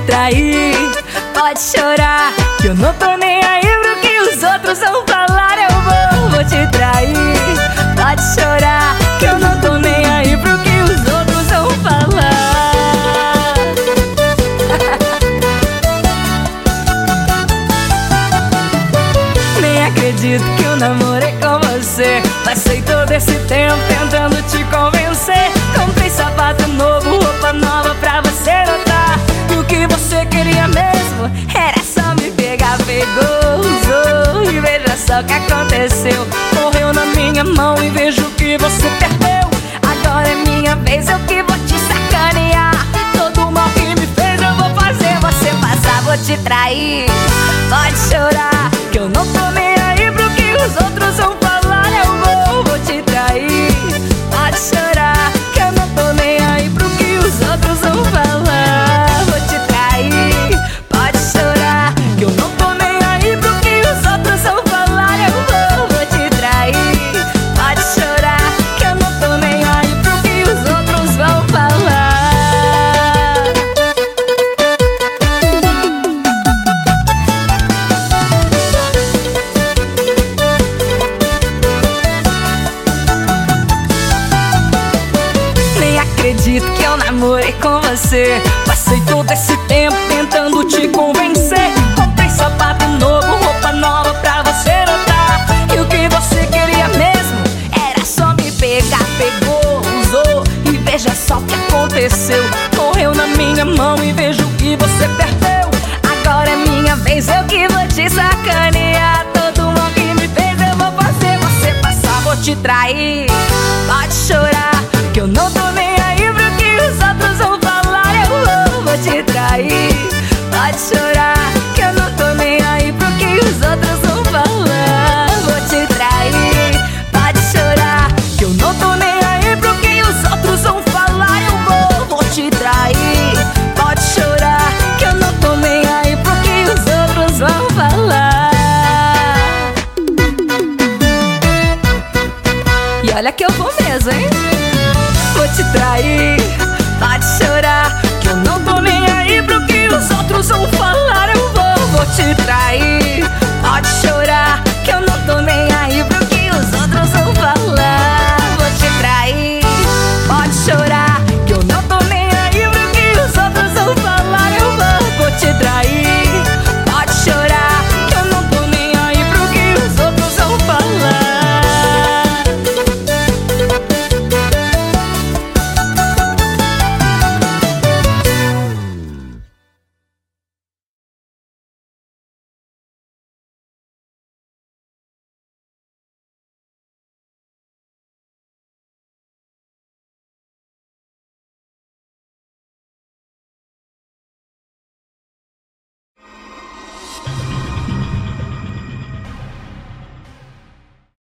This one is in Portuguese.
trair. Pode chorar, que eu não tô nem aí pro que os outros vão falar. Eu vou, vou te trair. Pode chorar, que eu não tô nem aí pro que os outros vão falar. nem acredito que eu namorei com você. Passei todo esse tempo tentando te convencer. Comprei sapato O que aconteceu. Morreu na minha mão e vejo que você perdeu. Agora é minha vez, eu que vou te sacanear. Todo mal que me fez eu vou fazer você passar, vou te trair. Pode chorar, que eu não tô nem aí pro que os outros vão namorei com você. Passei todo esse tempo tentando te convencer. Comprei sapato novo, roupa nova pra você notar. E o que você queria mesmo era só me pegar. Pegou, usou e veja só o que aconteceu. Correu na minha mão e vejo olha que eu vou mesmo, hein? Vou te trair